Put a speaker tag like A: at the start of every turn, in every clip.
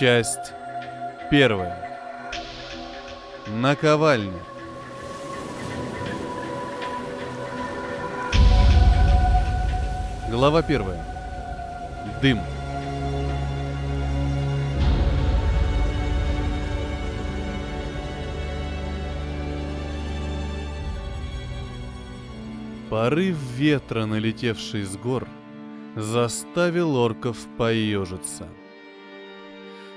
A: Часть первая. Наковальня. Глава первая. Дым. Порыв ветра, налетевший с гор, заставил орков поежиться.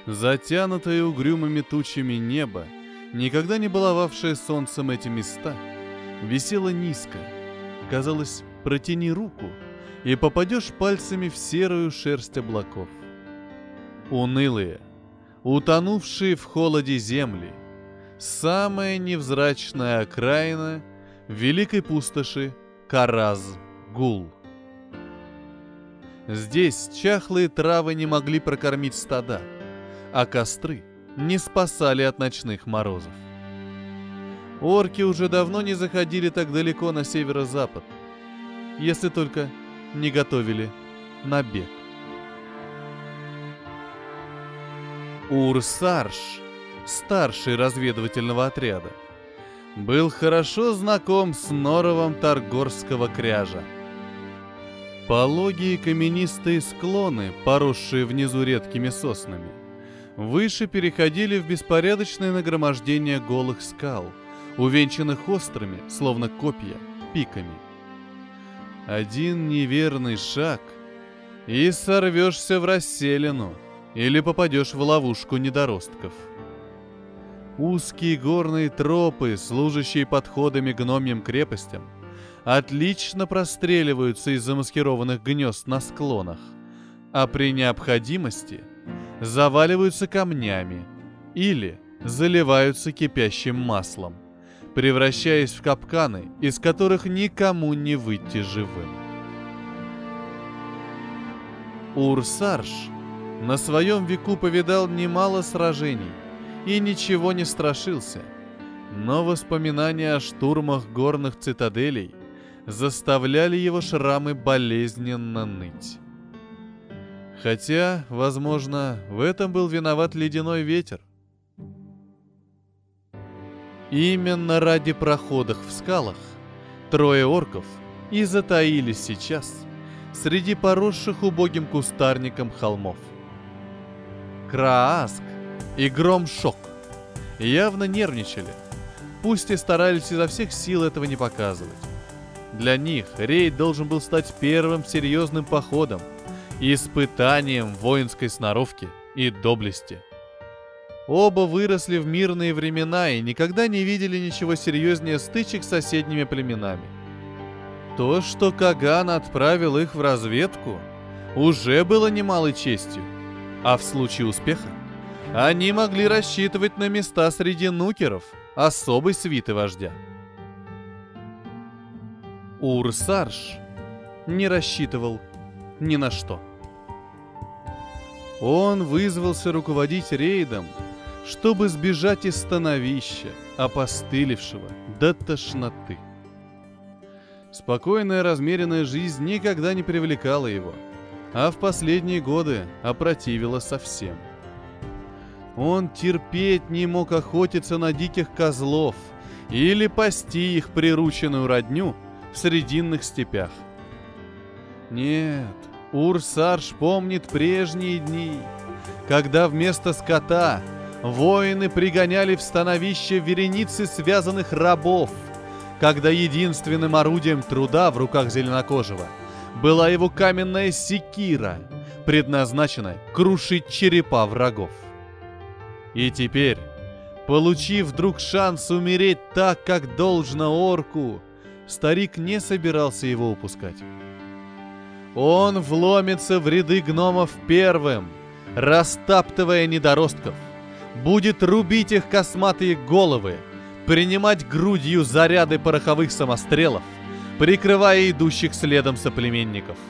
A: Затянутое угрюмыми тучами небо, никогда не баловавшее солнцем эти места, висело низко. Казалось, протяни руку, и попадешь пальцами в серую шерсть облаков. Унылые, утонувшие в холоде земли, самая невзрачная окраина великой пустоши Караз-Гул. Здесь чахлые травы не могли прокормить стада, а костры не спасали от ночных морозов. Орки уже давно не заходили так далеко на северо-запад, если только не готовили набег. Урсарш, старший разведывательного отряда, был хорошо знаком с норовом Таргорского кряжа. Пологие каменистые склоны, поросшие внизу редкими соснами, выше переходили в беспорядочное нагромождение голых скал, увенчанных острыми, словно копья, пиками. Один неверный шаг, и сорвешься в расселину или попадешь в ловушку недоростков – Узкие горные тропы, служащие подходами гномьим крепостям, отлично простреливаются из замаскированных гнезд на склонах, а при необходимости заваливаются камнями или заливаются кипящим маслом, превращаясь в капканы, из которых никому не выйти живым. Урсарш на своем веку повидал немало сражений, и ничего не страшился. Но воспоминания о штурмах горных цитаделей заставляли его шрамы болезненно ныть. Хотя, возможно, в этом был виноват ледяной ветер. Именно ради проходов в скалах трое орков и затаились сейчас среди поросших убогим кустарником холмов. Крааск и Гром Шок явно нервничали, пусть и старались изо всех сил этого не показывать. Для них рейд должен был стать первым серьезным походом испытанием воинской сноровки и доблести. Оба выросли в мирные времена и никогда не видели ничего серьезнее стычек с соседними племенами. То, что Каган отправил их в разведку, уже было немалой честью, а в случае успеха они могли рассчитывать на места среди нукеров, особой свиты вождя. Урсарш не рассчитывал ни на что. Он вызвался руководить рейдом, чтобы сбежать из становища, опостылевшего до тошноты. Спокойная размеренная жизнь никогда не привлекала его, а в последние годы опротивила совсем – он терпеть не мог охотиться на диких козлов или пасти их прирученную родню в срединных степях. Нет, Урсарш помнит прежние дни, когда вместо скота воины пригоняли в становище вереницы связанных рабов, когда единственным орудием труда в руках зеленокожего была его каменная секира, предназначенная крушить черепа врагов. И теперь, получив вдруг шанс умереть так, как должно орку, старик не собирался его упускать. Он вломится в ряды гномов первым, растаптывая недоростков, будет рубить их косматые головы, принимать грудью заряды пороховых самострелов, прикрывая идущих следом соплеменников –